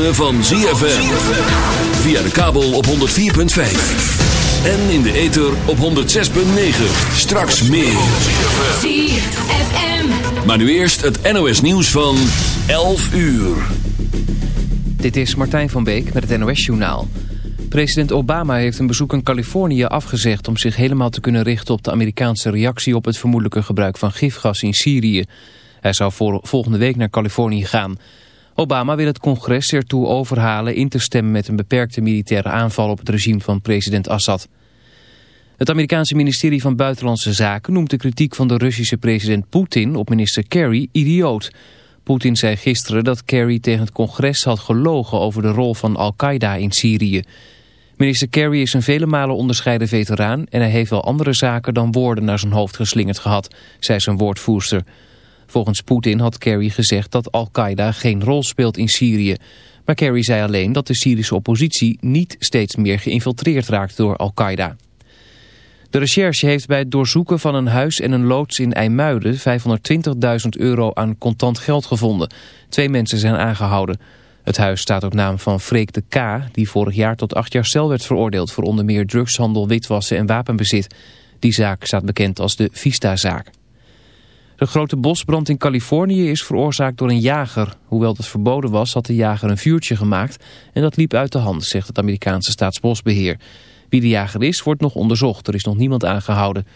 ritme van ZFM. Via de kabel op 104.5. En in de ether op 106.9. Straks meer. ZFM. Maar nu eerst het NOS nieuws van 11 uur. Dit is Martijn van Beek met het NOS-journaal. President Obama heeft een bezoek aan Californië afgezegd... om zich helemaal te kunnen richten op de Amerikaanse reactie... op het vermoedelijke gebruik van gifgas in Syrië. Hij zou voor, volgende week naar Californië gaan. Obama wil het congres ertoe overhalen in te stemmen... met een beperkte militaire aanval op het regime van president Assad. Het Amerikaanse ministerie van Buitenlandse Zaken noemt de kritiek van de Russische president Poetin op minister Kerry idioot. Poetin zei gisteren dat Kerry tegen het congres had gelogen over de rol van Al-Qaeda in Syrië. Minister Kerry is een vele malen onderscheiden veteraan en hij heeft wel andere zaken dan woorden naar zijn hoofd geslingerd gehad, zei zijn woordvoerster. Volgens Poetin had Kerry gezegd dat Al-Qaeda geen rol speelt in Syrië. Maar Kerry zei alleen dat de Syrische oppositie niet steeds meer geïnfiltreerd raakt door Al-Qaeda. De recherche heeft bij het doorzoeken van een huis en een loods in IJmuiden 520.000 euro aan contant geld gevonden. Twee mensen zijn aangehouden. Het huis staat op naam van Freek de K, die vorig jaar tot acht jaar cel werd veroordeeld voor onder meer drugshandel, witwassen en wapenbezit. Die zaak staat bekend als de Vista-zaak. De grote bosbrand in Californië is veroorzaakt door een jager. Hoewel dat verboden was, had de jager een vuurtje gemaakt en dat liep uit de hand, zegt het Amerikaanse staatsbosbeheer. Wie de jager is, wordt nog onderzocht. Er is nog niemand aangehouden.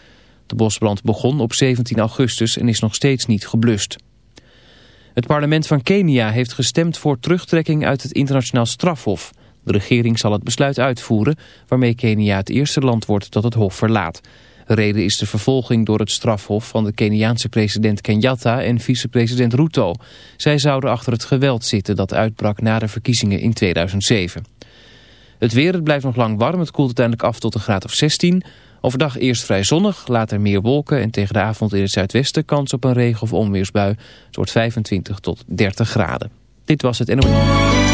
De bosbrand begon op 17 augustus en is nog steeds niet geblust. Het parlement van Kenia heeft gestemd voor terugtrekking uit het internationaal strafhof. De regering zal het besluit uitvoeren waarmee Kenia het eerste land wordt dat het hof verlaat. De reden is de vervolging door het strafhof van de Keniaanse president Kenyatta en vicepresident Ruto. Zij zouden achter het geweld zitten dat uitbrak na de verkiezingen in 2007. Het weer, het blijft nog lang warm. Het koelt uiteindelijk af tot een graad of 16. Overdag eerst vrij zonnig, later meer wolken... en tegen de avond in het zuidwesten kans op een regen- of onweersbui. Het wordt 25 tot 30 graden. Dit was het NOS.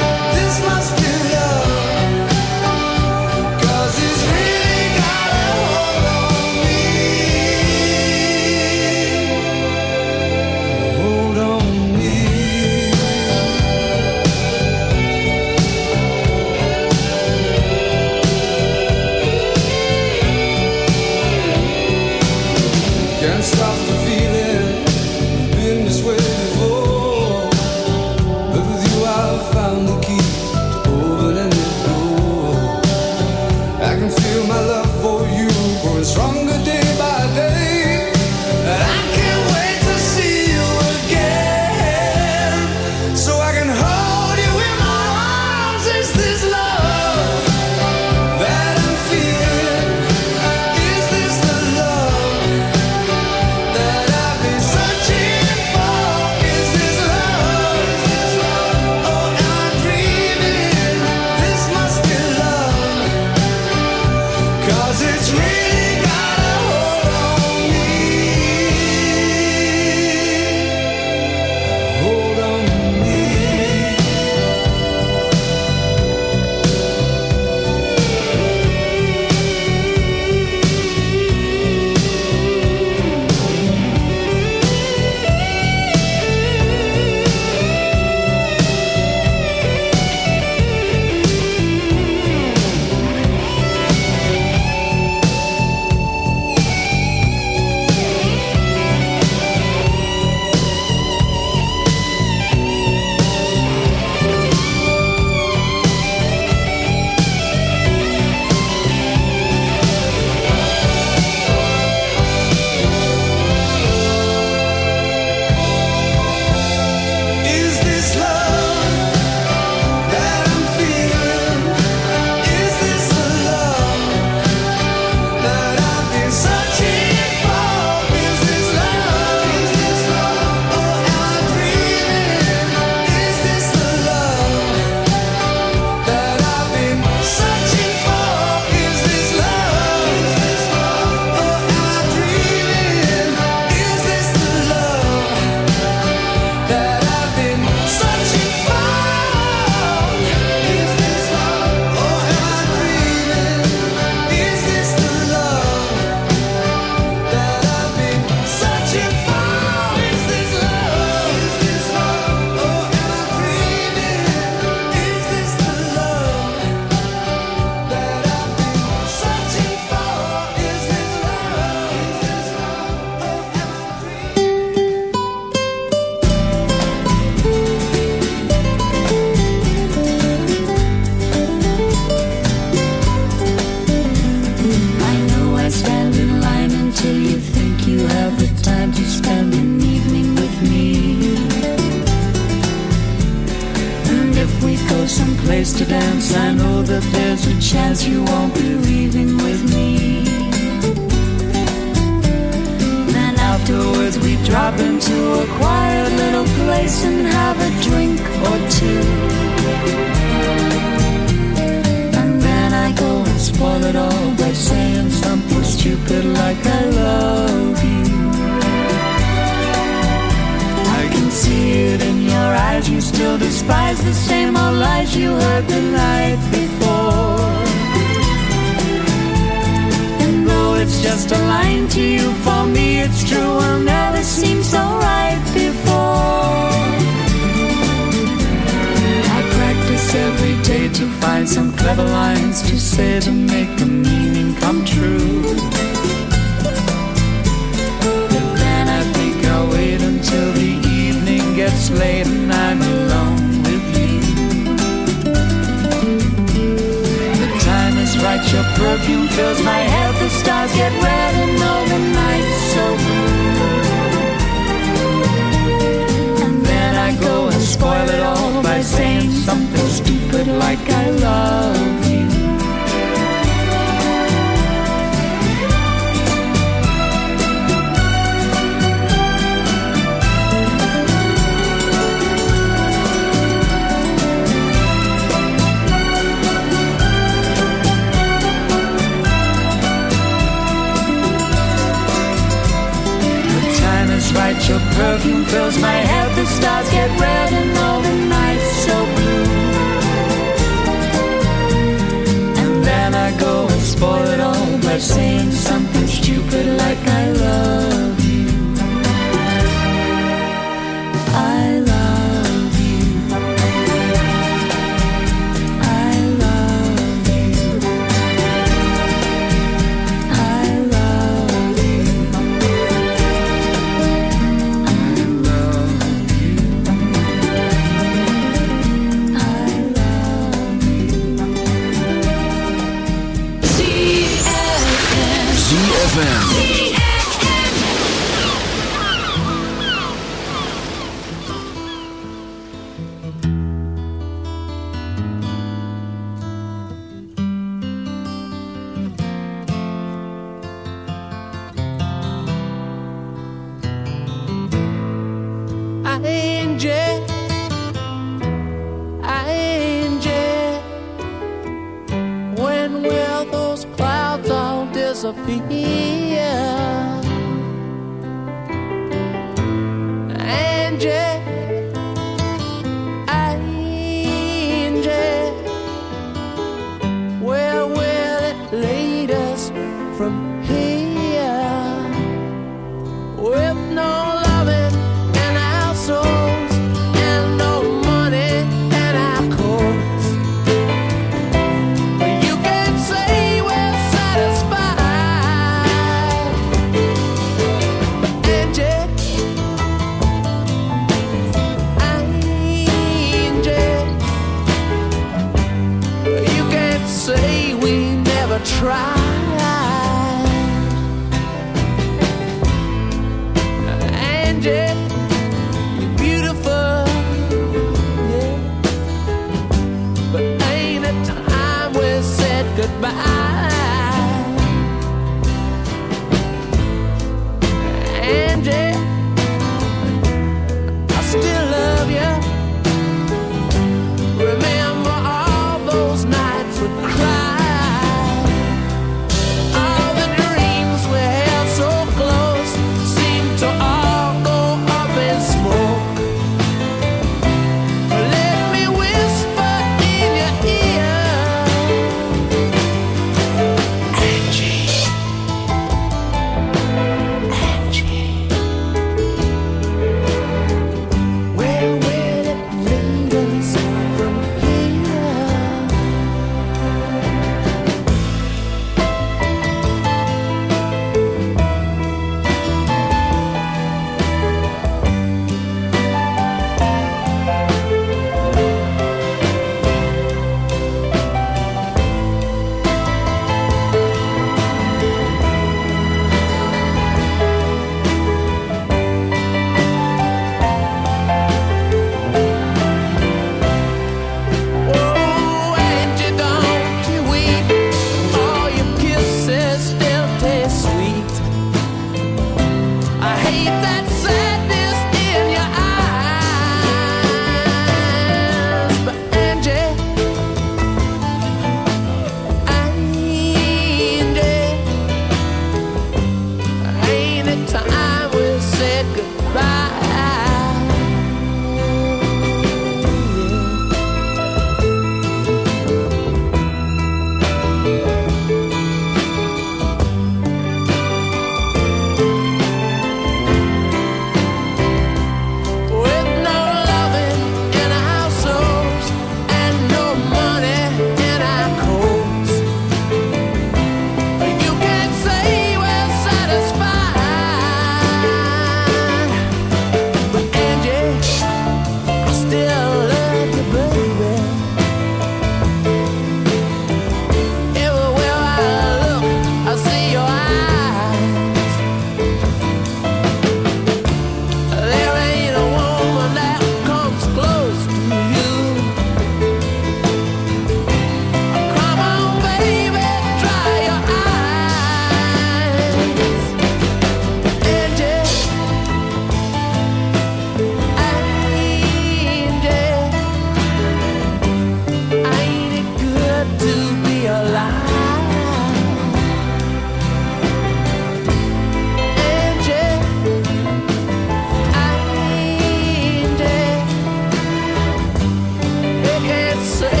it's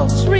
My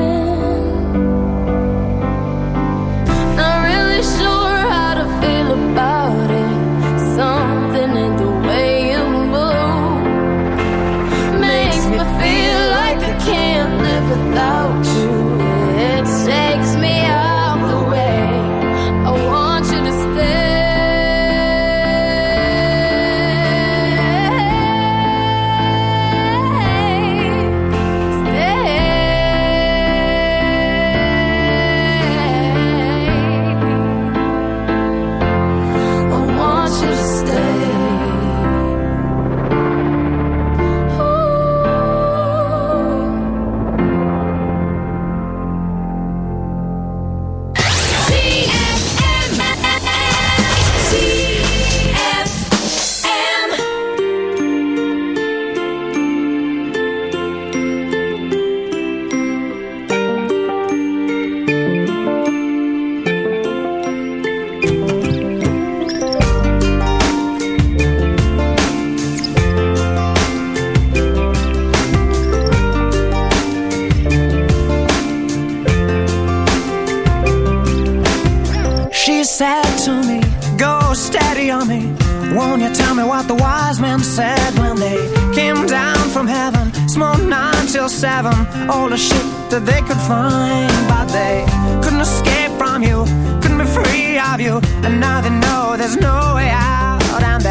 tell me what the wise men said when they came down from heaven. Smoked nine till seven, all the shit that they could find. But they couldn't escape from you, couldn't be free of you. And now they know there's no way out. And they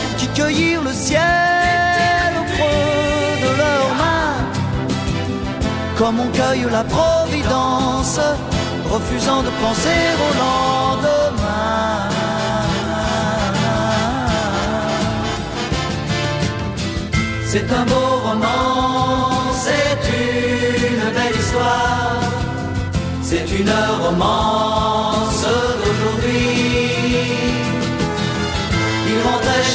qui cueillirent le ciel creux de leurs mains, comme on cueille la providence, refusant de penser au lendemain. C'est un beau roman, c'est une belle histoire, c'est une romance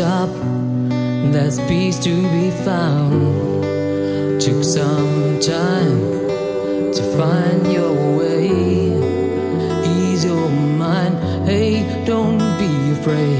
stop. There's peace to be found. Took some time to find your way ease your mind. Hey, don't be afraid.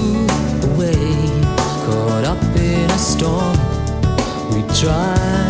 转。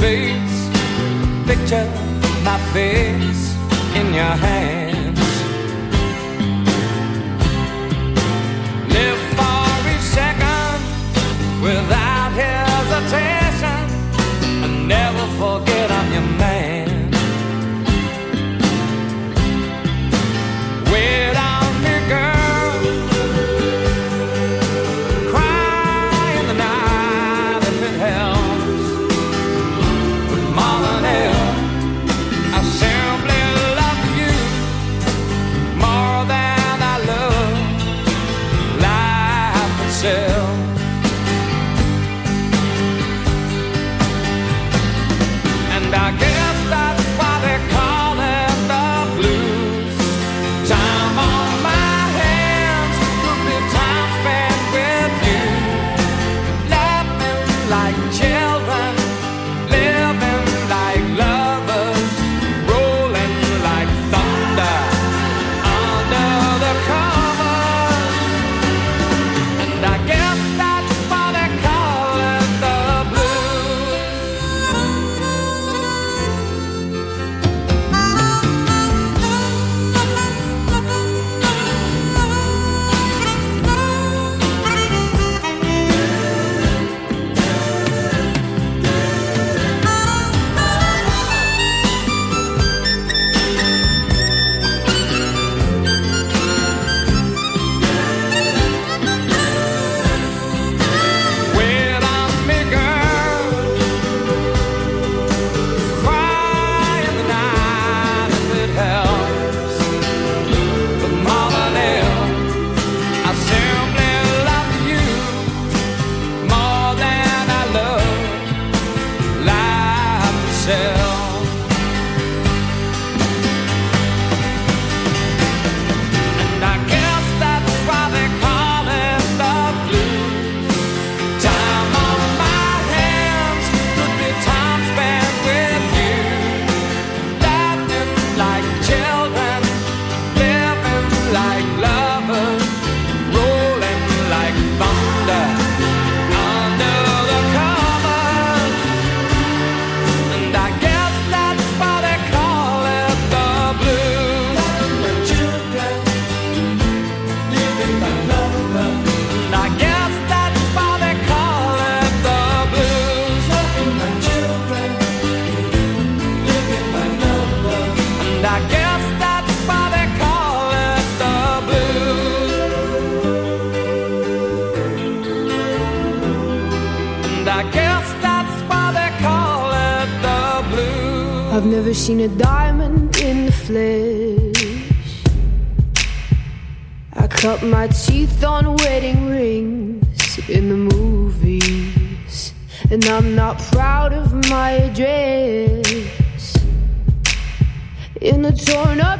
Space. Picture seen a diamond in the flesh. I cut my teeth on wedding rings in the movies. And I'm not proud of my address. In a torn up